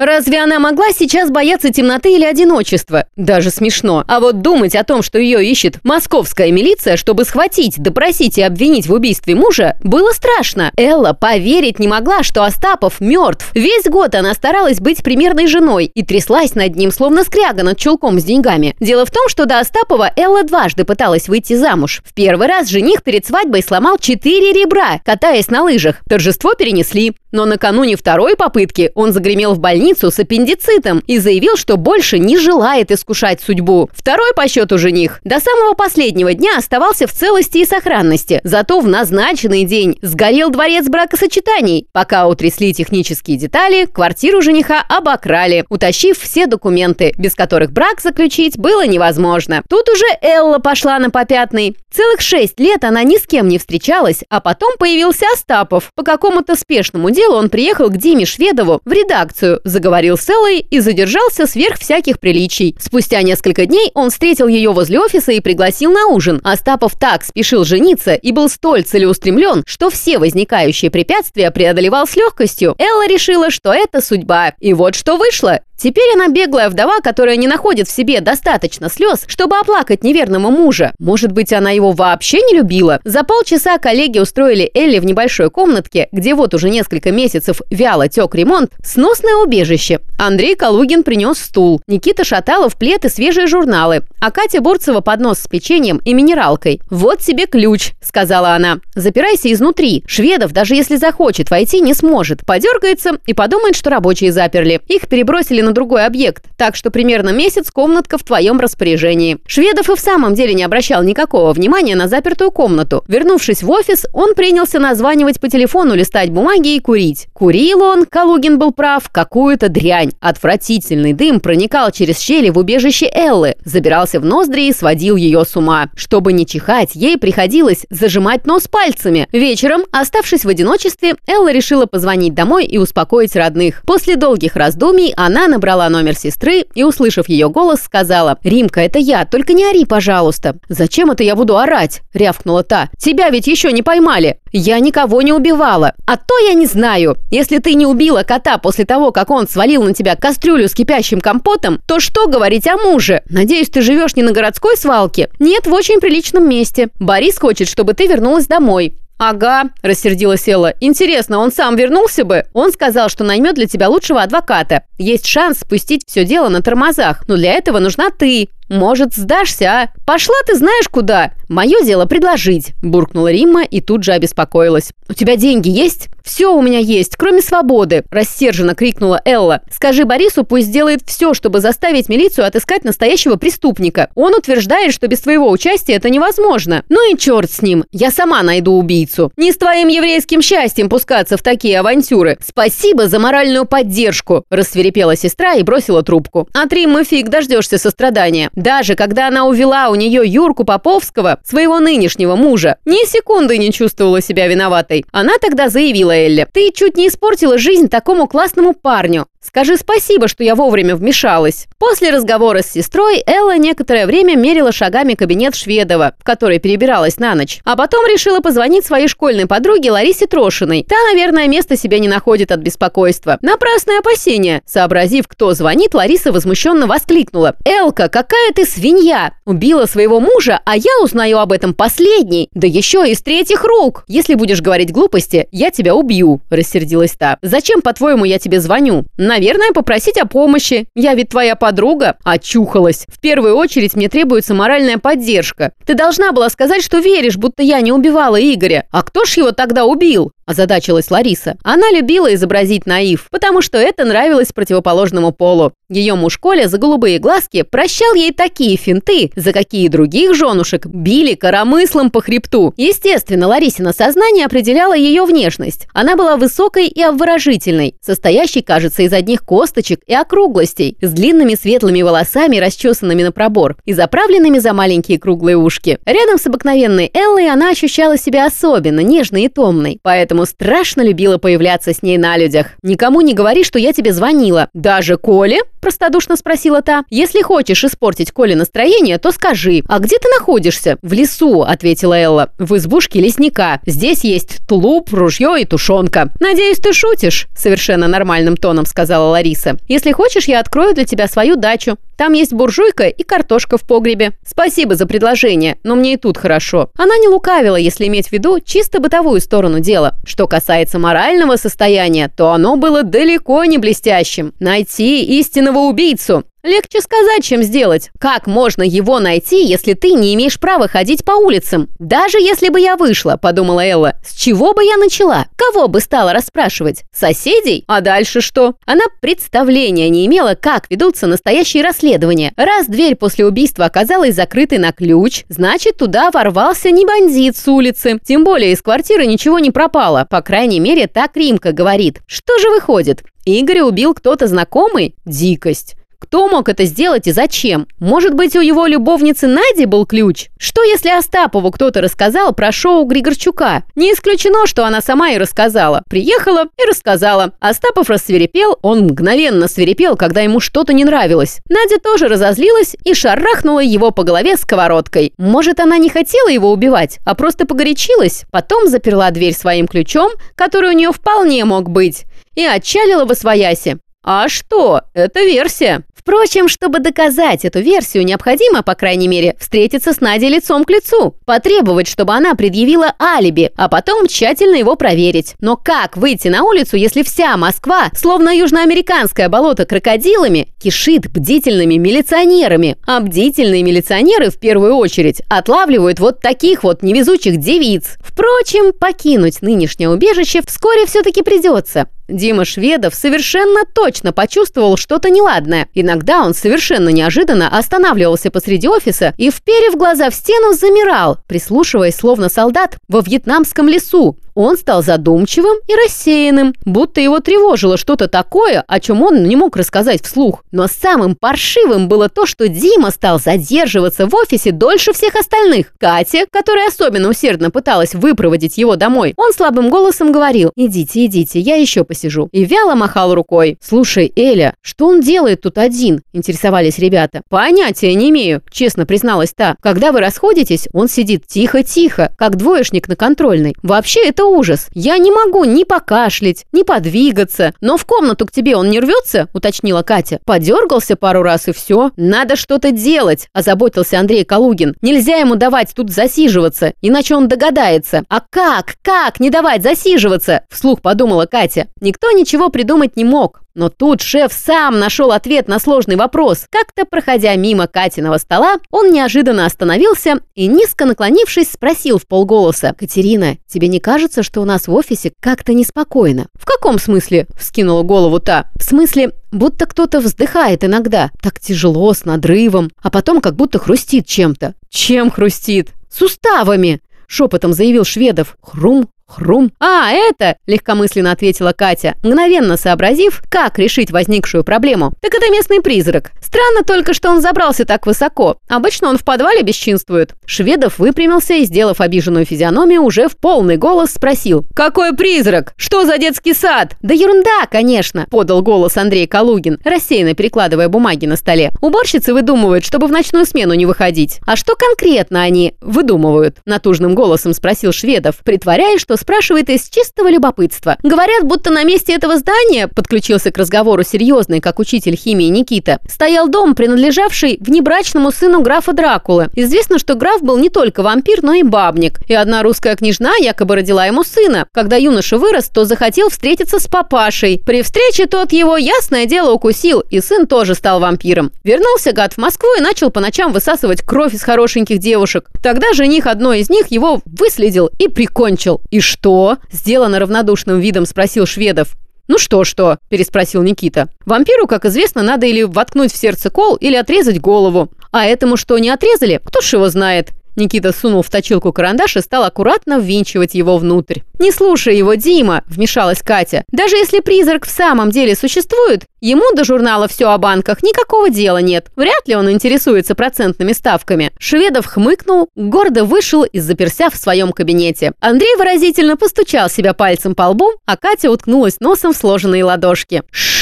Разве она могла сейчас бояться темноты или одиночества? Даже смешно. А вот думать о том, что ее ищет московская милиция, чтобы схватить, допросить и обвинить в убийстве мужа, было страшно. Элла поверить не могла, что Остапов мертв. Весь год она старалась быть примерной женой и тряслась над ним, словно скряга над чулком с деньгами. Дело в том, что до Остапова Элла дважды пыталась выйти замуж. В первый раз жених перед свадьбой сломал четыре ребра, катаясь на лыжах. Торжество перенесли. Но накануне второй попытки он загремел в больницу с аппендицитом и заявил, что больше не желает искушать судьбу. Второй по счету жених до самого последнего дня оставался в целости и сохранности. Зато в назначенный день сгорел дворец бракосочетаний. Пока утрясли технические детали, квартиру жениха обокрали, утащив все документы, без которых брак заключить было невозможно. Тут уже Элла пошла на попятный. Целых шесть лет она ни с кем не встречалась, а потом появился Остапов. По какому-то спешному делу делу он приехал к Диме Шведову в редакцию, заговорил с Эллой и задержался сверх всяких приличий. Спустя несколько дней он встретил ее возле офиса и пригласил на ужин. Остапов так спешил жениться и был столь целеустремлен, что все возникающие препятствия преодолевал с легкостью. Элла решила, что это судьба. И вот что вышло. Теперь она беглая вдова, которая не находит в себе достаточно слез, чтобы оплакать неверного мужа. Может быть, она его вообще не любила? За полчаса коллеги устроили Элли в небольшой комнатке, где вот уже несколько месяцев вяло тек ремонт, сносное убежище. Андрей Калугин принес стул, Никита Шаталов плед и свежие журналы, а Катя Бурцева поднос с печеньем и минералкой. «Вот тебе ключ», — сказала она. «Запирайся изнутри. Шведов, даже если захочет, войти не сможет. Подергается и подумает, что рабочие заперли. Их перебросили на другой объект, так что примерно месяц комнатка в твоем распоряжении. Шведов и в самом деле не обращал никакого внимания на запертую комнату. Вернувшись в офис, он принялся названивать по телефону, листать бумаги и курить. Курил он, Калугин был прав, какую-то дрянь. Отвратительный дым проникал через щели в убежище Эллы, забирался в ноздри и сводил ее с ума. Чтобы не чихать, ей приходилось зажимать нос пальцами. Вечером, оставшись в одиночестве, Элла решила позвонить домой и успокоить родных. После долгих раздумий она набрала номер сестры и, услышав ее голос, сказала «Римка, это я, только не ори, пожалуйста». «Зачем это я буду орать?» – рявкнула та. «Тебя ведь еще не поймали». «Я никого не убивала. А то я не знаю. Если ты не убила кота после того, как он свалил на тебя кастрюлю с кипящим компотом, то что говорить о муже? Надеюсь, ты живешь не на городской свалке? Нет, в очень приличном месте. Борис хочет, чтобы ты вернулась домой. «Ага», – рассердилась Элла. «Интересно, он сам вернулся бы?» Он сказал, что наймет для тебя лучшего адвоката. Есть шанс спустить все дело на тормозах, но для этого нужна ты. Может, сдашься, а? Пошла ты знаешь куда. Мое дело предложить», – буркнула Римма и тут же обеспокоилась. «У тебя деньги есть?» «Все у меня есть, кроме свободы», – рассерженно крикнула Элла. «Скажи Борису, пусть сделает все, чтобы заставить милицию отыскать настоящего преступника. Он утверждает, что без твоего участия это невозможно. Ну и черт с ним, я сама найду убийцу. Не с твоим еврейским счастьем пускаться в такие авантюры. Спасибо за моральную поддержку», – рассверепела сестра и бросила трубку. «От Риммы фиг дождешься сострадания. Даже когда она увела у нее Юрку Поповского, своего нынешнего мужа, ни секунды не чувствовала себя виноватой. Она тогда заявила Элли, «Ты чуть не испортила жизнь такому классному парню. Скажи спасибо, что я вовремя вмешалась». После разговора с сестрой Элла некоторое время мерила шагами кабинет Шведова, в который перебиралась на ночь, а потом решила позвонить своей школьной подруге Ларисе Трошиной. Та, наверное, место себе не находит от беспокойства. Напрасное опасение. Сообразив, кто звонит, Лариса возмущенно воскликнула. «Элка, какая ты свинья! Убила своего мужа, а я узнаю об этом последней, да еще из третьих рук! Если будешь говорить глупости, я тебя убью», – рассердилась та. «Зачем, по-твоему, я тебе звоню? Наверное, попросить о помощи. Я ведь твоя подруга очухалась. В первую очередь мне требуется моральная поддержка. Ты должна была сказать, что веришь, будто я не убивала Игоря. А кто ж его тогда убил? Озадачилась Лариса. Она любила изобразить наив, потому что это нравилось противоположному полу. Ее муж Коля за голубые глазки прощал ей такие финты, за какие других женушек били коромыслом по хребту. Естественно, Ларисина сознание определяло ее внешность. Она была высокой и обворожительной, состоящей, кажется, из одних косточек и округлостей, с длинными светлыми волосами, расчесанными на пробор и заправленными за маленькие круглые ушки. Рядом с обыкновенной Эллой она ощущала себя особенно нежной и томной, поэтому поэтому страшно любила появляться с ней на людях. Никому не говори, что я тебе звонила. Даже Коле? Простодушно спросила та. Если хочешь испортить Коле настроение, то скажи. А где ты находишься? В лесу, ответила Элла. В избушке лесника. Здесь есть тулуп, ружье и тушенка. Надеюсь, ты шутишь? Совершенно нормальным тоном сказала Лариса. Если хочешь, я открою для тебя свою дачу. Там есть буржуйка и картошка в погребе. Спасибо за предложение, но мне и тут хорошо. Она не лукавила, если иметь в виду чисто бытовую сторону дела. Что касается морального состояния, то оно было далеко не блестящим. Найти истинного убийцу. Легче сказать, чем сделать. Как можно его найти, если ты не имеешь права ходить по улицам? Даже если бы я вышла, подумала Элла, с чего бы я начала? Кого бы стала расспрашивать? Соседей? А дальше что? Она представления не имела, как ведутся настоящие расследования. Раз дверь после убийства оказалась закрытой на ключ, значит, туда ворвался не бандит с улицы. Тем более из квартиры ничего не пропало. По крайней мере, так Римка говорит. Что же выходит? Игоря убил кто-то знакомый? Дикость. Кто мог это сделать и зачем? Может быть, у его любовницы Нади был ключ? Что, если Остапову кто-то рассказал про шоу Григорчука? Не исключено, что она сама и рассказала. Приехала и рассказала. Остапов рассверепел, он мгновенно свирепел, когда ему что-то не нравилось. Надя тоже разозлилась и шарахнула его по голове сковородкой. Может, она не хотела его убивать, а просто погорячилась? Потом заперла дверь своим ключом, который у нее вполне мог быть, и отчалила во свояси. А что? Это версия. Впрочем, чтобы доказать эту версию, необходимо, по крайней мере, встретиться с Надей лицом к лицу, потребовать, чтобы она предъявила алиби, а потом тщательно его проверить. Но как выйти на улицу, если вся Москва, словно южноамериканское болото крокодилами, кишит бдительными милиционерами? А бдительные милиционеры, в первую очередь, отлавливают вот таких вот невезучих девиц. Впрочем, покинуть нынешнее убежище вскоре все-таки придется. Дима Шведов совершенно точно почувствовал что-то неладное. Иногда он совершенно неожиданно останавливался посреди офиса и, вперев глаза в стену, замирал, прислушиваясь словно солдат во вьетнамском лесу. Он стал задумчивым и рассеянным, будто его тревожило что-то такое, о чем он не мог рассказать вслух. Но самым паршивым было то, что Дима стал задерживаться в офисе дольше всех остальных. Катя, которая особенно усердно пыталась выпроводить его домой, он слабым голосом говорил «Идите, идите, я еще посижу». И вяло махал рукой. «Слушай, Эля, что он делает тут один?» – интересовались ребята. «Понятия не имею», – честно призналась та. «Когда вы расходитесь, он сидит тихо-тихо, как двоечник на контрольной. Вообще это ужас. Я не могу ни покашлять, ни подвигаться. Но в комнату к тебе он не рвется?» – уточнила Катя. «Подергался пару раз и все. Надо что-то делать», – озаботился Андрей Калугин. «Нельзя ему давать тут засиживаться, иначе он догадается». «А как? Как не давать засиживаться?» – вслух подумала Катя. Никто ничего придумать не мог. Но тут шеф сам нашел ответ на сложный вопрос. Как-то, проходя мимо Катиного стола, он неожиданно остановился и, низко наклонившись, спросил в полголоса. «Катерина, тебе не кажется, что у нас в офисе как-то неспокойно?» «В каком смысле?» – вскинула голову та. «В смысле, будто кто-то вздыхает иногда. Так тяжело, с надрывом, а потом как будто хрустит чем-то». «Чем хрустит?» «Суставами!» – шепотом заявил Шведов. Хрум, Хрум. «А, это!» – легкомысленно ответила Катя, мгновенно сообразив, как решить возникшую проблему. «Так это местный призрак. Странно только, что он забрался так высоко. Обычно он в подвале бесчинствует». Шведов выпрямился и, сделав обиженную физиономию, уже в полный голос спросил. «Какой призрак? Что за детский сад?» «Да ерунда, конечно!» – подал голос Андрей Калугин, рассеянно перекладывая бумаги на столе. «Уборщицы выдумывают, чтобы в ночную смену не выходить. А что конкретно они выдумывают?» – натужным голосом спросил Шведов, притворяясь, что спрашивает из чистого любопытства. Говорят, будто на месте этого здания, подключился к разговору серьезный, как учитель химии Никита, стоял дом, принадлежавший внебрачному сыну графа Дракулы. Известно, что граф был не только вампир, но и бабник. И одна русская княжна якобы родила ему сына. Когда юноша вырос, то захотел встретиться с папашей. При встрече тот его, ясное дело, укусил, и сын тоже стал вампиром. Вернулся гад в Москву и начал по ночам высасывать кровь из хорошеньких девушек. Тогда жених одной из них его выследил и прикончил. И что?» – сделано равнодушным видом спросил Шведов. «Ну что-что?» – переспросил Никита. «Вампиру, как известно, надо или воткнуть в сердце кол, или отрезать голову. А этому что, не отрезали? Кто ж его знает?» Никита сунул в точилку карандаш и стал аккуратно ввинчивать его внутрь. «Не слушай его, Дима!» – вмешалась Катя. «Даже если призрак в самом деле существует, ему до журнала «Все о банках» никакого дела нет. Вряд ли он интересуется процентными ставками». Шведов хмыкнул, гордо вышел и заперся в своем кабинете. Андрей выразительно постучал себя пальцем по лбу, а Катя уткнулась носом в сложенные ладошки. Шш!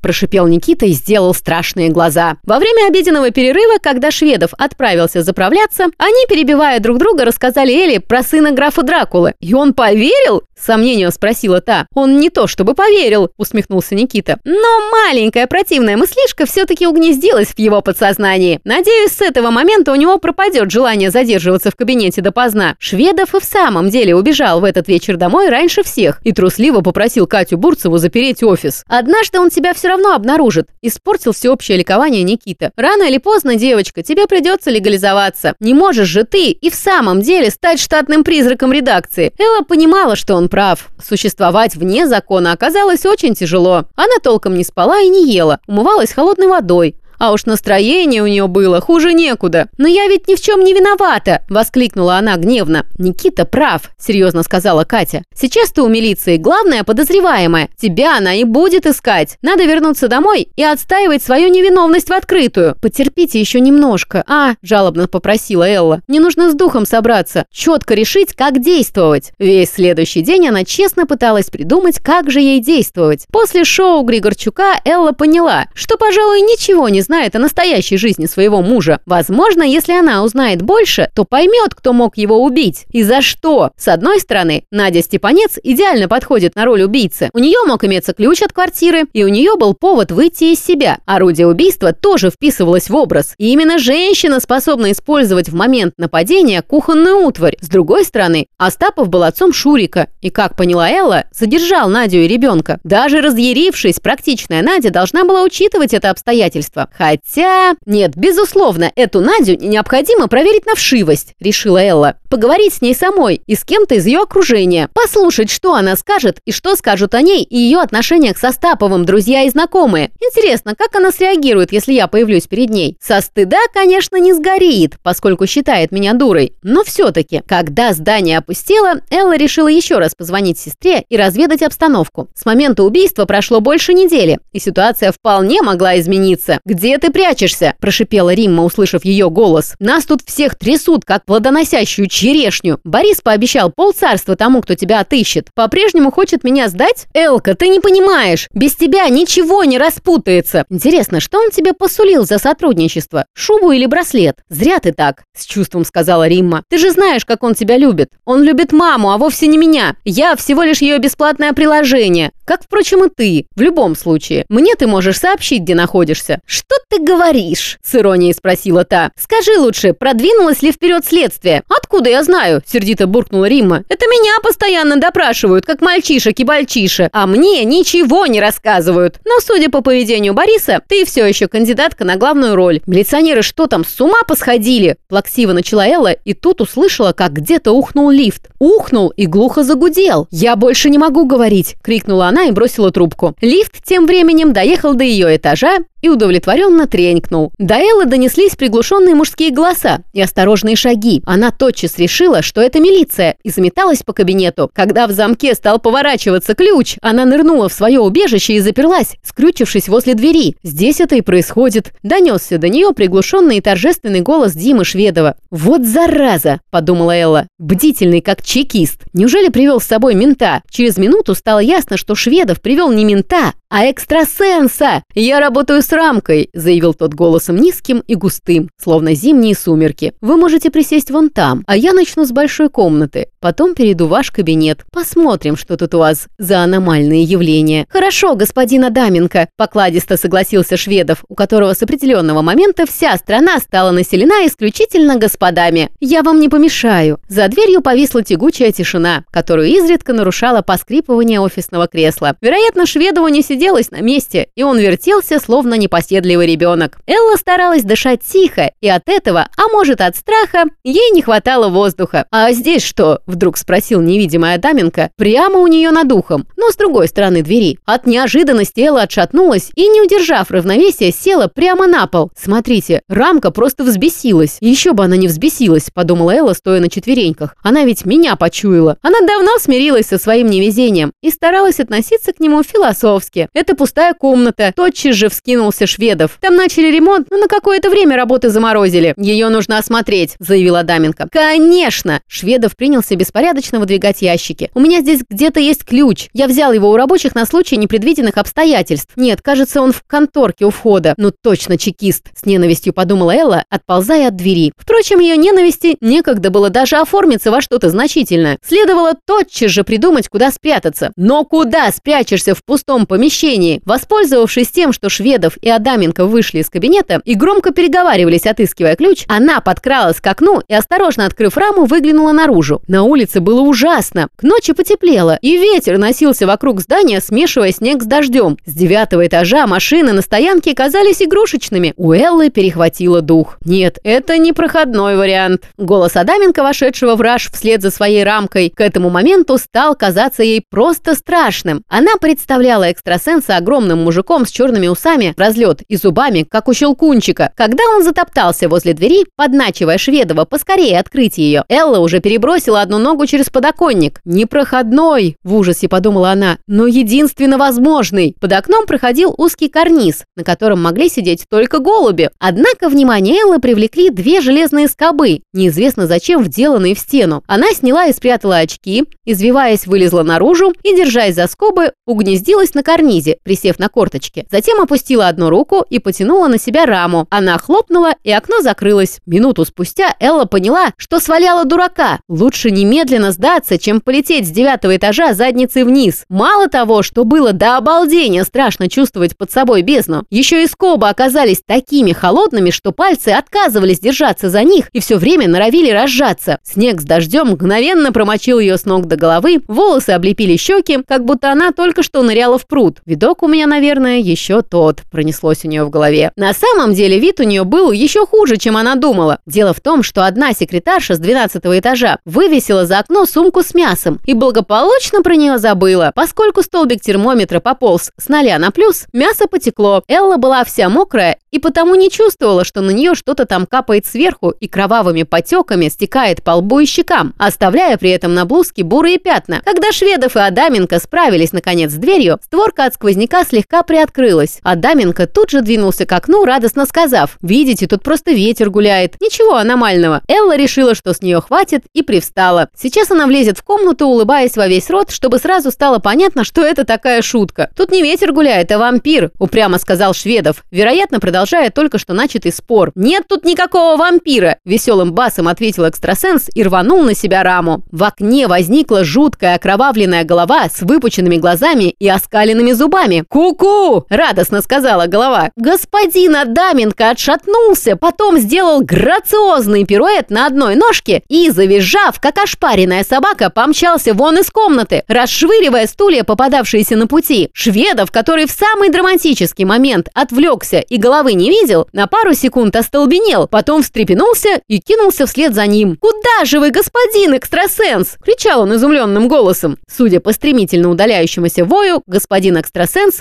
Прошипел Никита и сделал страшные глаза. Во время обеденного перерыва, когда Шведов отправился заправляться, они, перебивая друг друга, рассказали Элли про сына графа Дракулы. И он поверил? Сомнением спросила та. «Он не то чтобы поверил», — усмехнулся Никита. «Но маленькая противная мыслишка все-таки угнездилась в его подсознании. Надеюсь, с этого момента у него пропадет желание задерживаться в кабинете допоздна. Шведов и в самом деле убежал в этот вечер домой раньше всех и трусливо попросил Катю Бурцеву запереть офис. Однажды он тебя все равно обнаружит. Испортил всеобщее ликование Никита. Рано или поздно, девочка, тебе придется легализоваться. Не можешь же ты и в самом деле стать штатным призраком редакции. Элла понимала, что он прав. Существовать вне закона оказалось очень тяжело. Она толком не спала и не ела, умывалась холодной водой. А уж настроение у нее было хуже некуда. «Но я ведь ни в чем не виновата!» – воскликнула она гневно. «Никита прав», – серьезно сказала Катя. «Сейчас ты у милиции главная подозреваемая. Тебя она и будет искать. Надо вернуться домой и отстаивать свою невиновность в открытую. Потерпите еще немножко, а?» – жалобно попросила Элла. «Не нужно с духом собраться. Четко решить, как действовать». Весь следующий день она честно пыталась придумать, как же ей действовать. После шоу Григорчука Элла поняла, что, пожалуй, ничего не знает о настоящей жизни своего мужа. Возможно, если она узнает больше, то поймет, кто мог его убить и за что. С одной стороны, Надя Степанец идеально подходит на роль убийцы. У нее мог иметься ключ от квартиры, и у нее был повод выйти из себя. Орудие убийства тоже вписывалось в образ. И именно женщина способна использовать в момент нападения кухонную утварь. С другой стороны, Остапов был отцом Шурика, и, как поняла Элла, задержал Надю и ребенка. Даже разъярившись, практичная Надя должна была учитывать это обстоятельство. Хотя... Нет, безусловно, эту Надю необходимо проверить на вшивость, решила Элла. Поговорить с ней самой и с кем-то из ее окружения. Послушать, что она скажет и что скажут о ней и ее отношениях со Стаповым друзья и знакомые. Интересно, как она среагирует, если я появлюсь перед ней? Со стыда, конечно, не сгорит, поскольку считает меня дурой. Но все-таки, когда здание опустело, Элла решила еще раз позвонить сестре и разведать обстановку. С момента убийства прошло больше недели, и ситуация вполне могла измениться. Где «Где ты прячешься?» – прошипела Римма, услышав ее голос. «Нас тут всех трясут, как плодоносящую черешню. Борис пообещал полцарства тому, кто тебя отыщет. По-прежнему хочет меня сдать? Элка, ты не понимаешь. Без тебя ничего не распутается. Интересно, что он тебе посулил за сотрудничество? Шубу или браслет? Зря ты так», – с чувством сказала Римма. «Ты же знаешь, как он тебя любит. Он любит маму, а вовсе не меня. Я всего лишь ее бесплатное приложение. Как, впрочем, и ты. В любом случае. Мне ты можешь сообщить, где находишься. Что ты говоришь?» – с иронией спросила та. «Скажи лучше, продвинулось ли вперед следствие?» «Откуда я знаю?» – сердито буркнула Римма. «Это меня постоянно допрашивают, как мальчишек и бальчиши, а мне ничего не рассказывают. Но, судя по поведению Бориса, ты все еще кандидатка на главную роль. Милиционеры что там, с ума посходили?» Плаксиво начала Элла и тут услышала, как где-то ухнул лифт. Ухнул и глухо загудел. «Я больше не могу говорить!» – крикнула она и бросила трубку. Лифт тем временем доехал до ее этажа и удовлетворенно тренькнул. До Эллы донеслись приглушенные мужские голоса и осторожные шаги. Она тотчас решила, что это милиция, и заметалась по кабинету. Когда в замке стал поворачиваться ключ, она нырнула в свое убежище и заперлась, скрючившись возле двери. Здесь это и происходит. Донесся до нее приглушенный и торжественный голос Димы Шведова. «Вот зараза!» – подумала Элла. «Бдительный, как чекист. Неужели привел с собой мента?» Через минуту стало ясно, что Шведов привел не мента, а экстрасенса. Я работаю с рамкой», – заявил тот голосом низким и густым, словно зимние сумерки. «Вы можете присесть вон там, а я начну с большой комнаты. Потом перейду в ваш кабинет. Посмотрим, что тут у вас за аномальные явления». «Хорошо, господин Адаменко», – покладисто согласился Шведов, у которого с определенного момента вся страна стала населена исключительно господами. «Я вам не помешаю». За дверью повисла тягучая тишина, которую изредка нарушало поскрипывание офисного кресла. Вероятно, Шведову не сидел усиделась на месте, и он вертелся, словно непоседливый ребенок. Элла старалась дышать тихо, и от этого, а может от страха, ей не хватало воздуха. «А здесь что?» – вдруг спросил невидимая Адаменко, прямо у нее над ухом, но с другой стороны двери. От неожиданности Элла отшатнулась и, не удержав равновесия, села прямо на пол. Смотрите, рамка просто взбесилась. Еще бы она не взбесилась, подумала Элла, стоя на четвереньках. Она ведь меня почуяла. Она давно смирилась со своим невезением и старалась относиться к нему философски. Это пустая комната. Тотчас же вскинулся Шведов. Там начали ремонт, но на какое-то время работы заморозили. Ее нужно осмотреть, заявила Даменко. Конечно! Шведов принялся беспорядочно выдвигать ящики. У меня здесь где-то есть ключ. Я взял его у рабочих на случай непредвиденных обстоятельств. Нет, кажется, он в конторке у входа. Ну точно чекист, с ненавистью подумала Элла, отползая от двери. Впрочем, ее ненависти некогда было даже оформиться во что-то значительное. Следовало тотчас же придумать, куда спрятаться. Но куда спрячешься в пустом помещении? Воспользовавшись тем, что Шведов и Адаменко вышли из кабинета и громко переговаривались, отыскивая ключ, она подкралась к окну и, осторожно открыв раму, выглянула наружу. На улице было ужасно. К ночи потеплело, и ветер носился вокруг здания, смешивая снег с дождем. С девятого этажа машины на стоянке казались игрушечными. У Эллы перехватило дух. Нет, это не проходной вариант. Голос Адаменко, вошедшего в раж вслед за своей рамкой, к этому моменту стал казаться ей просто страшным. Она представляла экстрасенса огромным мужиком с черными усами, разлет и зубами, как у щелкунчика. Когда он затоптался возле двери, подначивая Шведова поскорее открыть ее, Элла уже перебросила одну ногу через подоконник. «Непроходной!» – в ужасе подумала она, но единственно возможный. Под окном проходил узкий карниз, на котором могли сидеть только голуби. Однако внимание Эллы привлекли две железные скобы, неизвестно зачем вделанные в стену. Она сняла и спрятала очки, извиваясь, вылезла наружу и, держась за скобы, угнездилась на карнизе, присев на корточки. Затем опустила одну руку и потянула на себя раму. Она хлопнула, и окно закрылось. Минуту спустя Элла поняла, что сваляла дурака. Лучше немедленно сдаться, чем полететь с девятого этажа задницей вниз. Мало того, что было до обалдения страшно чувствовать под собой бездну, еще и скобы оказались такими холодными, что пальцы отказывались держаться за них и все время норовили разжаться. Снег с дождем мгновенно промочил ее с ног до головы, волосы облепили щеки, как будто она только что ныряла в пруд. Видок у меня, наверное, еще тот, пронеслось у нее в голове. На самом деле вид у нее был еще хуже, чем она думала. Дело в том, что одна секретарша с 12 этажа вывесила за окно сумку с мясом и благополучно про нее забыла. Поскольку столбик термометра пополз с нуля на плюс, мясо потекло. Элла была вся мокрая и потому не чувствовала, что на нее что-то там капает сверху и кровавыми потеками стекает по лбу и щекам, оставляя при этом на блузке бурые пятна. Когда Шведов и Адаменко справились наконец с дверью, створка от сквозняка слегка приоткрылась. Адаменко тут же двинулся к окну, радостно сказав, «Видите, тут просто ветер гуляет. Ничего аномального». Элла решила, что с нее хватит, и привстала. Сейчас она влезет в комнату, улыбаясь во весь рот, чтобы сразу стало понятно, что это такая шутка. «Тут не ветер гуляет, а вампир», – упрямо сказал Шведов, вероятно, продолжая только что начатый спор. «Нет тут никакого вампира!» – веселым басом ответил экстрасенс и рванул на себя раму. В окне возникла жуткая окровавленная голова с выпученными глазами и оскаленными зубами. «Ку-ку!» – радостно сказала голова. Господин Адаменко отшатнулся, потом сделал грациозный пируэт на одной ножке и, завизжав, как ошпаренная собака, помчался вон из комнаты, расшвыривая стулья, попадавшиеся на пути. Шведов, который в самый драматический момент отвлекся и головы не видел, на пару секунд остолбенел, потом встрепенулся и кинулся вслед за ним. «Куда же вы, господин экстрасенс?» – кричал он изумленным голосом. Судя по стремительно удаляющемуся вою, господин экстрасенс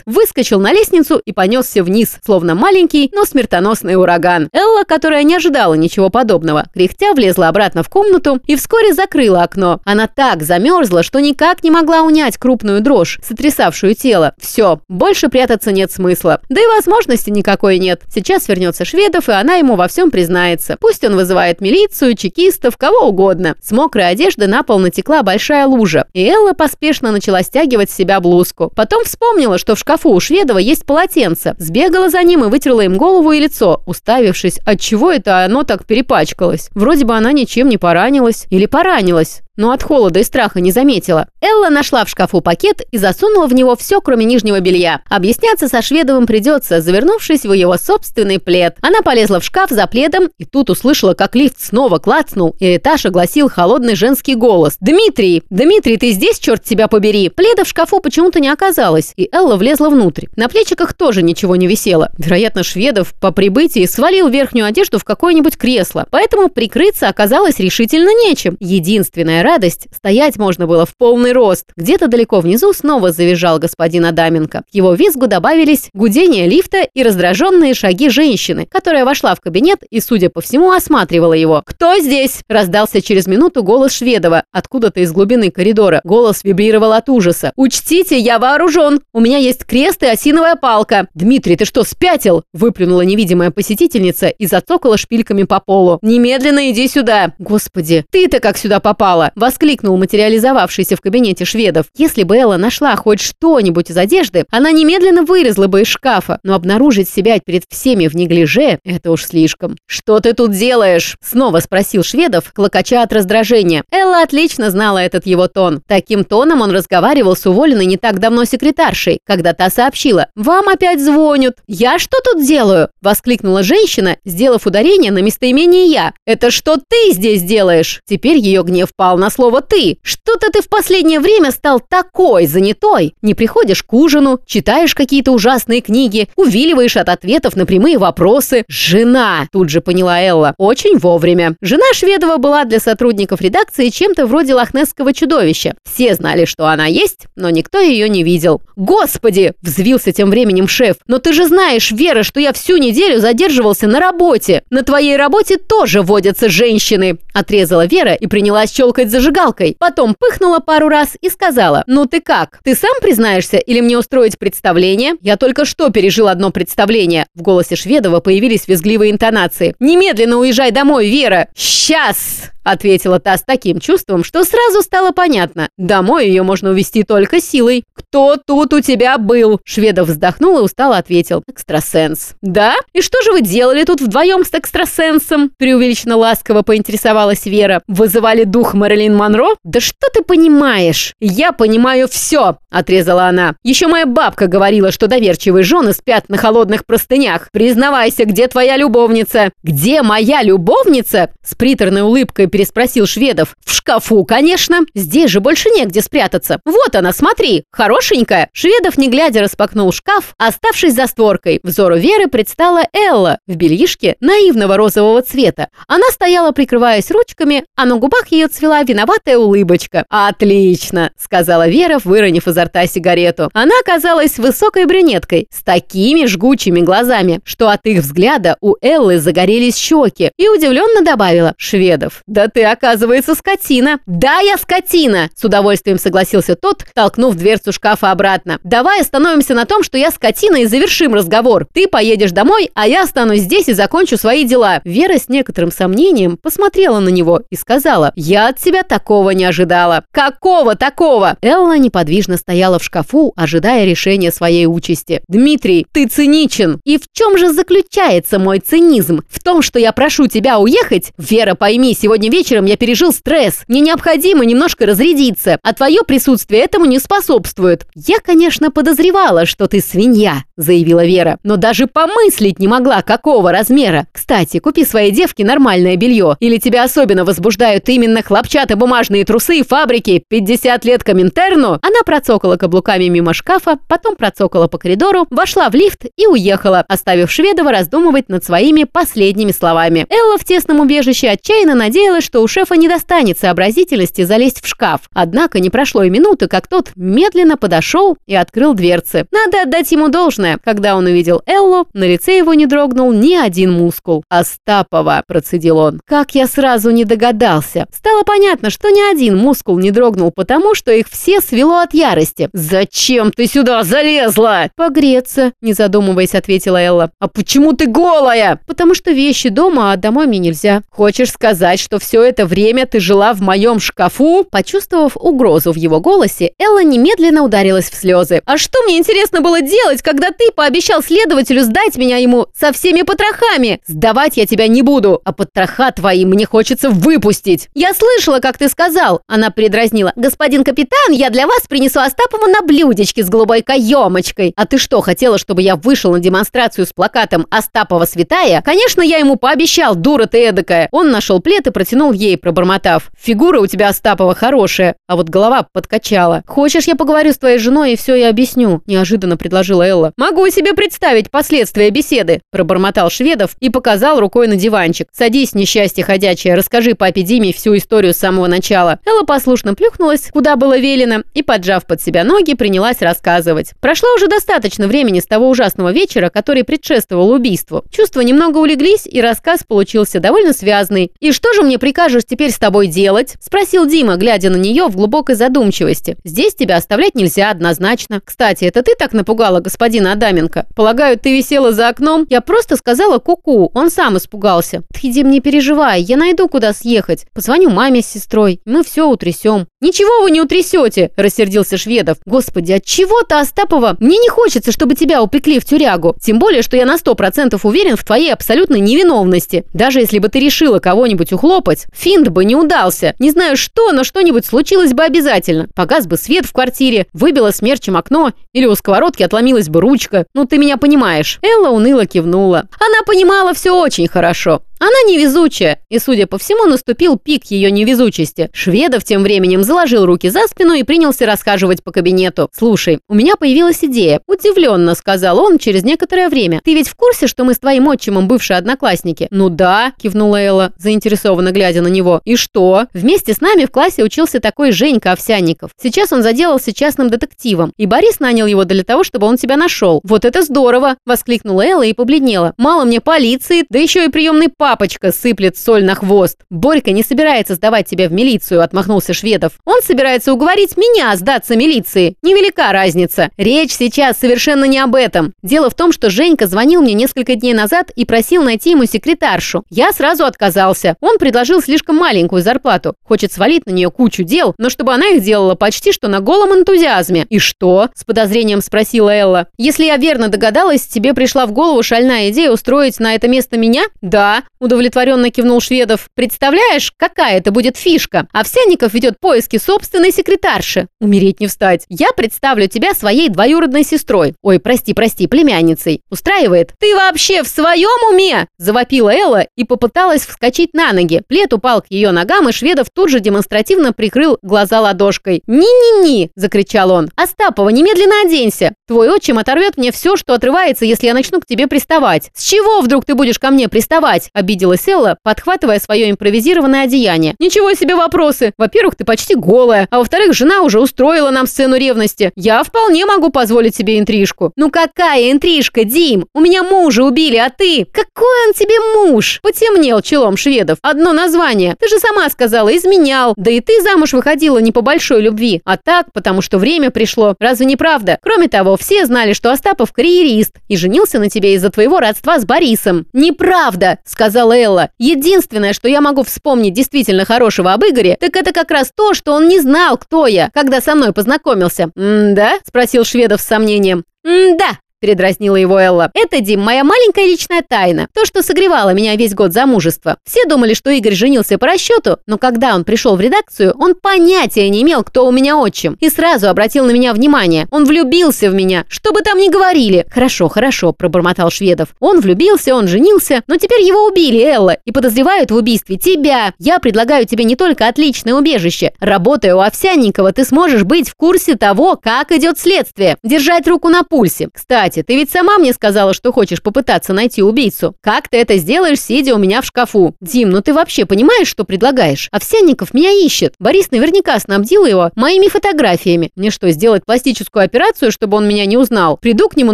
выскочил на лестницу и понесся вниз, словно маленький, но смертоносный ураган. Элла, которая не ожидала ничего подобного, кряхтя влезла обратно в комнату и вскоре закрыла окно. Она так замерзла, что никак не могла унять крупную дрожь, сотрясавшую тело. Все, больше прятаться нет смысла. Да и возможности никакой нет. Сейчас вернется Шведов, и она ему во всем признается. Пусть он вызывает милицию, чекистов, кого угодно. С мокрой одежды на пол натекла большая лужа, и Элла поспешно начала стягивать с себя блузку. Потом вспомнила, что в шкафу у Шведова есть полотенце. Сбегала за ним и вытерла им голову и лицо, уставившись, от чего это оно так перепачкалось. Вроде бы она ничем не поранилась. Или поранилась. Но от холода и страха не заметила. Элла нашла в шкафу пакет и засунула в него все, кроме нижнего белья. Объясняться со Шведовым придется, завернувшись в его собственный плед. Она полезла в шкаф за пледом и тут услышала, как лифт снова клацнул, и этаж огласил холодный женский голос. «Дмитрий! Дмитрий, ты здесь, черт тебя побери!» Пледа в шкафу почему-то не оказалось, и Элла влезла внутрь. На плечиках тоже ничего не висело. Вероятно, Шведов по прибытии свалил верхнюю одежду в какое-нибудь кресло, поэтому прикрыться оказалось решительно нечем. Единственная радость – стоять можно было в полный рост. Где-то далеко внизу снова завизжал господин Адаменко. К его визгу добавились гудение лифта и раздраженные шаги женщины, которая вошла в кабинет и, судя по всему, осматривала его. «Кто здесь?» – раздался через минуту голос Шведова. Откуда-то из глубины коридора. Голос вибрировал от ужаса. «Учтите, я вооружен! У меня есть крест и осиновая палка!» «Дмитрий, ты что, спятил?» – выплюнула невидимая посетительница и зацокала шпильками по полу. «Немедленно иди сюда!» «Господи, ты-то как сюда попала?» – воскликнул материализовавшийся в кабинете шведов. Если бы Элла нашла хоть что-нибудь из одежды, она немедленно вылезла бы из шкафа, но обнаружить себя перед всеми в неглиже – это уж слишком. «Что ты тут делаешь?» – снова спросил шведов, клокоча от раздражения. Элла отлично знала этот его тон. Таким тоном он разговаривал с уволенной не так давно секретаршей, когда та сообщила «Вам опять звонят». «Я что тут делаю?» – воскликнула женщина, сделав ударение на местоимение «я». «Это что ты здесь делаешь?» Теперь ее гнев пал на слово «ты». «Что-то ты в последнее время стал такой занятой. Не приходишь к ужину, читаешь какие-то ужасные книги, увиливаешь от ответов на прямые вопросы. Жена!» – тут же поняла Элла. Очень вовремя. Жена Шведова была для сотрудников редакции чем-то вроде лохнесского чудовища. Все знали, что она есть, но никто ее не видел. «Господи!» – взвился тем временем шеф. «Но ты же знаешь, Вера, что я всю неделю задерживался на работе. На твоей работе тоже водятся женщины!» – отрезала Вера и принялась щелкать зажигалкой. Потом пыхнула пару раз и сказала, «Ну ты как? Ты сам признаешься или мне устроить представление? Я только что пережил одно представление». В голосе Шведова появились визгливые интонации. «Немедленно уезжай домой, Вера!» «Сейчас!» Ответила та с таким чувством, что сразу стало понятно. Домой ее можно увести только силой. «Кто тут у тебя был?» Шведов вздохнул и устало ответил. «Экстрасенс». «Да? И что же вы делали тут вдвоем с экстрасенсом?» Преувеличенно ласково поинтересовалась Вера. «Вызывали дух Мэрилин Монро?» «Да что ты понимаешь?» «Я понимаю все!» Отрезала она. «Еще моя бабка говорила, что доверчивые жены спят на холодных простынях. Признавайся, где твоя любовница?» «Где моя любовница?» С приторной улыбкой переспросил Шведов. «В шкафу, конечно. Здесь же больше негде спрятаться. Вот она, смотри, хорошенькая». Шведов, не глядя, распахнул шкаф, оставшись за створкой. Взору Веры предстала Элла в бельишке наивного розового цвета. Она стояла, прикрываясь ручками, а на губах ее цвела виноватая улыбочка. «Отлично!» — сказала Вера, выронив изо рта сигарету. Она оказалась высокой брюнеткой, с такими жгучими глазами, что от их взгляда у Эллы загорелись щеки, и удивленно добавила «Шведов, да ты, оказывается, скотина!» «Да, я скотина!» С удовольствием согласился тот, толкнув дверцу шкафа обратно. «Давай остановимся на том, что я скотина и завершим разговор. Ты поедешь домой, а я останусь здесь и закончу свои дела». Вера с некоторым сомнением посмотрела на него и сказала, «Я от тебя такого не ожидала». «Какого такого?» Элла неподвижно стояла в шкафу, ожидая решения своей участи. «Дмитрий, ты циничен!» «И в чем же заключается мой цинизм? В том, что я прошу тебя уехать? Вера, пойми, сегодня вечером я пережил стресс. Мне необходимо немножко разрядиться, а твое присутствие этому не способствует. Я, конечно, подозревала, что ты свинья, заявила Вера, но даже помыслить не могла, какого размера. Кстати, купи своей девке нормальное белье. Или тебя особенно возбуждают именно хлопчатобумажные трусы и фабрики 50 лет Коминтерну? Она процокала каблуками мимо шкафа, потом процокала по коридору, вошла в лифт и уехала, оставив Шведова раздумывать над своими последними словами. Элла в тесном убежище отчаянно надеялась, что у шефа не достанет сообразительности залезть в шкаф. Однако не прошло и минуты, как тот медленно подошел и открыл дверцы. Надо отдать ему должное. Когда он увидел Эллу, на лице его не дрогнул ни один мускул. «Остапова», – процедил он. «Как я сразу не догадался». Стало понятно, что ни один мускул не дрогнул потому, что их все свело от ярости. «Зачем ты сюда залезла?» «Погреться», – не задумываясь, ответила Элла. «А почему ты голая?» «Потому что вещи дома, а домой мне нельзя». «Хочешь сказать, что все все это время ты жила в моем шкафу?» Почувствовав угрозу в его голосе, Элла немедленно ударилась в слезы. «А что мне интересно было делать, когда ты пообещал следователю сдать меня ему со всеми потрохами? Сдавать я тебя не буду, а потроха твои мне хочется выпустить!» «Я слышала, как ты сказал!» Она предразнила. «Господин капитан, я для вас принесу Остапова на блюдечке с голубой каемочкой. А ты что, хотела, чтобы я вышел на демонстрацию с плакатом «Остапова святая»? Конечно, я ему пообещал, дура ты эдакая!» Он нашел плед и протянул ей, пробормотав. «Фигура у тебя, Остапова, хорошая, а вот голова подкачала. Хочешь, я поговорю с твоей женой и все и объясню?» Неожиданно предложила Элла. «Могу себе представить последствия беседы», пробормотал Шведов и показал рукой на диванчик. «Садись, несчастье ходячее, расскажи папе Диме всю историю с самого начала». Элла послушно плюхнулась, куда было велено, и, поджав под себя ноги, принялась рассказывать. Прошло уже достаточно времени с того ужасного вечера, который предшествовал убийству. Чувства немного улеглись, и рассказ получился довольно связный. «И что же мне прикажешь теперь с тобой делать?» – спросил Дима, глядя на нее в глубокой задумчивости. «Здесь тебя оставлять нельзя однозначно. Кстати, это ты так напугала господина Адаменко? Полагаю, ты висела за окном? Я просто сказала куку, -ку. он сам испугался. Ты, Дим, не переживай, я найду, куда съехать. Позвоню маме с сестрой, мы все утрясем». «Ничего вы не утрясете!» – рассердился Шведов. «Господи, от чего то Остапова? Мне не хочется, чтобы тебя упекли в тюрягу. Тем более, что я на сто процентов уверен в твоей абсолютной невиновности. Даже если бы ты решила кого-нибудь ухлопать, финт бы не удался. Не знаю что, но что-нибудь случилось бы обязательно. Погас бы свет в квартире, выбило смерчем окно, или у сковородки отломилась бы ручка. Ну, ты меня понимаешь». Элла уныло кивнула. Она понимала все очень хорошо. Она невезучая, и, судя по всему, наступил пик ее невезучести. Шведов тем временем заложил руки за спину и принялся расхаживать по кабинету. «Слушай, у меня появилась идея», – удивленно сказал он через некоторое время. «Ты ведь в курсе, что мы с твоим отчимом бывшие одноклассники?» «Ну да», – кивнула Элла, заинтересованно глядя на него. «И что?» Вместе с нами в классе учился такой Женька Овсянников. Сейчас он заделался частным детективом, и Борис нанял его для того, чтобы он тебя нашел. «Вот это здорово!» – воскликнула Элла и побледнела. «Мало мне полиции, да еще и приемный папочка сыплет соль на хвост. Борька не собирается сдавать тебя в милицию, отмахнулся Шведов. Он собирается уговорить меня сдаться милиции. Невелика разница. Речь сейчас совершенно не об этом. Дело в том, что Женька звонил мне несколько дней назад и просил найти ему секретаршу. Я сразу отказался. Он предложил слишком маленькую зарплату. Хочет свалить на нее кучу дел, но чтобы она их делала почти что на голом энтузиазме. И что? С подозрением спросила Элла. Если я верно догадалась, тебе пришла в голову шальная идея устроить на это место меня? Да. Удовлетворенно кивнул Шведов. Представляешь, какая это будет фишка? Овсянников ведет поиски собственной секретарши. Умереть не встать. Я представлю тебя своей двоюродной сестрой. Ой, прости, прости, племянницей. Устраивает? Ты вообще в своем уме? Завопила Элла и попыталась вскочить на ноги. Плед упал к ее ногам, и Шведов тут же демонстративно прикрыл глаза ладошкой. «Ни-ни-ни!» – закричал он. «Остапова, немедленно оденься! Твой отчим оторвет мне все, что отрывается, если я начну к тебе приставать. С чего вдруг ты будешь ко мне приставать?» Обиделась Элла, подхватывая свое импровизированное одеяние. «Ничего себе вопросы! Во-первых, ты почти голая, а во-вторых, жена уже устроила нам сцену ревности. Я вполне могу позволить себе интрижку». «Ну какая интрижка, Дим? У меня мужа убили, а ты? Какой он тебе муж?» Потемнел челом шведов. Одно название. Ты же сама сказала, изменял. Да и ты замуж выходила не по большой любви, а так, потому что время пришло. Разве не правда? Кроме того, все знали, что Остапов карьерист и женился на тебе из-за твоего родства с Борисом. «Неправда!» – сказал сказала Элла. «Единственное, что я могу вспомнить действительно хорошего об Игоре, так это как раз то, что он не знал, кто я, когда со мной познакомился». «М-да?» – спросил Шведов с сомнением. «М-да», Передразнила его Элла. «Это, Дим, моя маленькая личная тайна. То, что согревало меня весь год замужества. Все думали, что Игорь женился по расчету, но когда он пришел в редакцию, он понятия не имел, кто у меня отчим. И сразу обратил на меня внимание. Он влюбился в меня, что бы там ни говорили. «Хорошо, хорошо», – пробормотал Шведов. «Он влюбился, он женился, но теперь его убили, Элла, и подозревают в убийстве тебя. Я предлагаю тебе не только отличное убежище. Работая у Овсянникова, ты сможешь быть в курсе того, как идет следствие. Держать руку на пульсе. Кстати, кстати, ты ведь сама мне сказала, что хочешь попытаться найти убийцу. Как ты это сделаешь, сидя у меня в шкафу? Дим, ну ты вообще понимаешь, что предлагаешь? Овсянников меня ищет. Борис наверняка снабдил его моими фотографиями. Мне что, сделать пластическую операцию, чтобы он меня не узнал? Приду к нему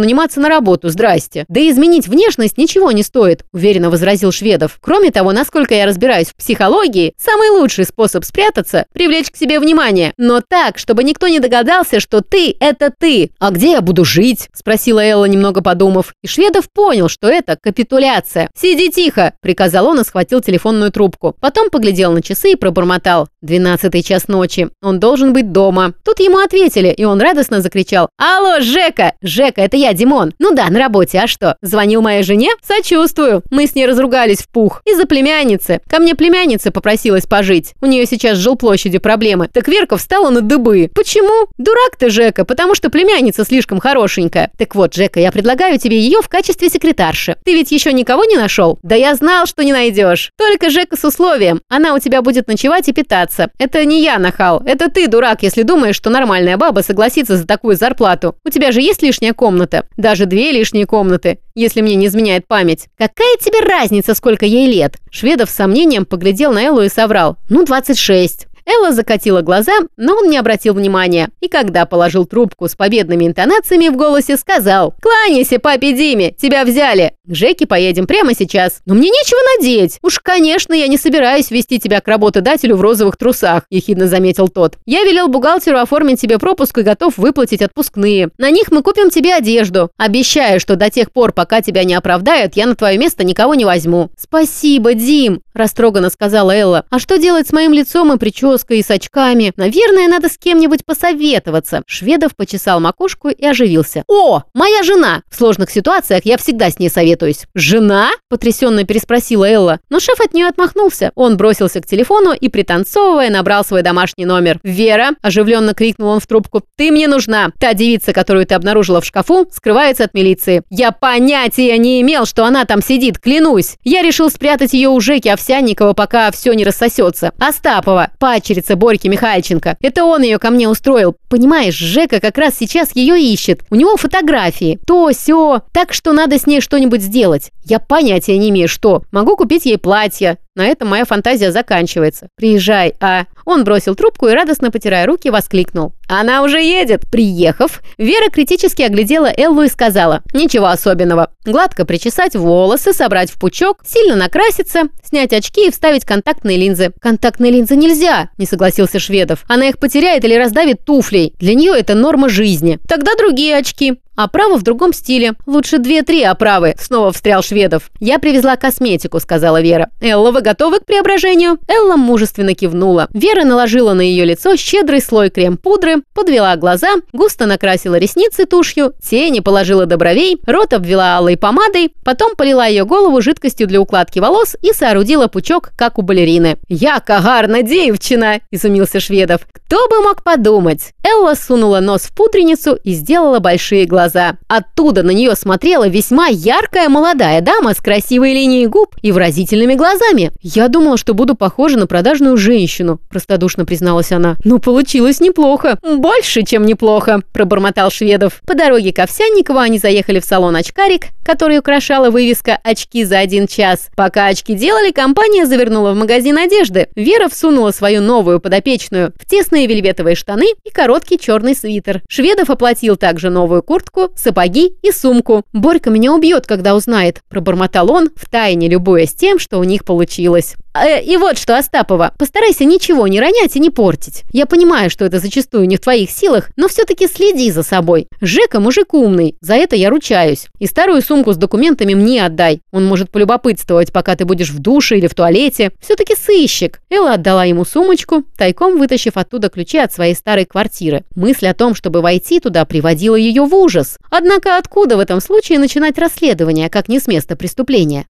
наниматься на работу, здрасте. Да и изменить внешность ничего не стоит, уверенно возразил Шведов. Кроме того, насколько я разбираюсь в психологии, самый лучший способ спрятаться – привлечь к себе внимание. Но так, чтобы никто не догадался, что ты – это ты. А где я буду жить? Спросила Элла, немного подумав. И Шведов понял, что это капитуляция. «Сиди тихо!» – приказал он и схватил телефонную трубку. Потом поглядел на часы и пробормотал. «Двенадцатый час ночи. Он должен быть дома». Тут ему ответили, и он радостно закричал. «Алло, Жека! Жека, это я, Димон. Ну да, на работе, а что? Звонил моей жене? Сочувствую. Мы с ней разругались в пух. Из-за племянницы. Ко мне племянница попросилась пожить. У нее сейчас с жилплощадью проблемы. Так Верка встала на дыбы. Почему? Дурак ты, Жека, потому что племянница слишком хорошенькая. Так вот, Жека, я предлагаю тебе ее в качестве секретарши. Ты ведь еще никого не нашел? Да я знал, что не найдешь. Только Жека с условием. Она у тебя будет ночевать и питаться. Это не я нахал. Это ты, дурак, если думаешь, что нормальная баба согласится за такую зарплату. У тебя же есть лишняя комната? Даже две лишние комнаты, если мне не изменяет память. Какая тебе разница, сколько ей лет? Шведов с сомнением поглядел на Эллу и соврал. Ну, 26. Элла закатила глаза, но он не обратил внимания. И когда положил трубку с победными интонациями в голосе, сказал «Кланяйся папе Диме, тебя взяли. К Жеке поедем прямо сейчас. Но мне нечего надеть. Уж, конечно, я не собираюсь вести тебя к работодателю в розовых трусах», ехидно заметил тот. «Я велел бухгалтеру оформить тебе пропуск и готов выплатить отпускные. На них мы купим тебе одежду. Обещаю, что до тех пор, пока тебя не оправдают, я на твое место никого не возьму». «Спасибо, Дим», – растроганно сказала Элла. «А что делать с моим лицом и прической?» и с очками. Наверное, надо с кем-нибудь посоветоваться. Шведов почесал макушку и оживился. О, моя жена! В сложных ситуациях я всегда с ней советуюсь. Жена? Потрясенно переспросила Элла. Но шеф от нее отмахнулся. Он бросился к телефону и, пританцовывая, набрал свой домашний номер. «Вера!» – оживленно крикнул он в трубку. «Ты мне нужна! Та девица, которую ты обнаружила в шкафу, скрывается от милиции. Я понятия не имел, что она там сидит, клянусь! Я решил спрятать ее у Жеки Овсянникова, пока все не рассосется. Остапова, пач падчерица Борьки Михальченко. Это он ее ко мне устроил. Понимаешь, Жека как раз сейчас ее ищет. У него фотографии. То, все. Так что надо с ней что-нибудь сделать. Я понятия не имею, что. Могу купить ей платье. На этом моя фантазия заканчивается. Приезжай, а... Он бросил трубку и, радостно потирая руки, воскликнул. «Она уже едет!» Приехав, Вера критически оглядела Эллу и сказала. «Ничего особенного. Гладко причесать волосы, собрать в пучок, сильно накраситься, снять очки и вставить контактные линзы». «Контактные линзы нельзя!» – не согласился Шведов. «Она их потеряет или раздавит туфлей. Для нее это норма жизни. Тогда другие очки. Оправа в другом стиле. Лучше две-три оправы», — снова встрял Шведов. «Я привезла косметику», — сказала Вера. «Элла, вы готовы к преображению?» Элла мужественно кивнула. Вера наложила на ее лицо щедрый слой крем-пудры, подвела глаза, густо накрасила ресницы тушью, тени положила до бровей, рот обвела алой помадой, потом полила ее голову жидкостью для укладки волос и соорудила пучок, как у балерины. «Яка гарна девчина!» – изумился Шведов. «Кто бы мог подумать?» Элла сунула нос в пудреницу и сделала большие глаза. Оттуда на нее смотрела весьма яркая молодая дама с красивой линией губ и выразительными глазами. «Я думала, что буду похожа на продажную женщину», – простодушно призналась она. «Но получилось неплохо. Больше, чем неплохо», – пробормотал Шведов. По дороге к Овсянникову они заехали в салон «Очкарик», который украшала вывеска «Очки за один час». Пока очки делали, компания завернула в магазин одежды. Вера всунула свою новую подопечную в тесные вельветовые штаны и короткий черный свитер. Шведов оплатил также новую куртку сапоги и сумку. «Борька меня убьет, когда узнает», – пробормотал он, втайне любуясь тем, что у них получилось. Э, и вот что, Остапова, постарайся ничего не ронять и не портить. Я понимаю, что это зачастую не в твоих силах, но все-таки следи за собой. Жека мужик умный, за это я ручаюсь. И старую сумку с документами мне отдай. Он может полюбопытствовать, пока ты будешь в душе или в туалете. Все-таки сыщик. Элла отдала ему сумочку, тайком вытащив оттуда ключи от своей старой квартиры. Мысль о том, чтобы войти туда, приводила ее в ужас. Однако откуда в этом случае начинать расследование, как не с места преступления?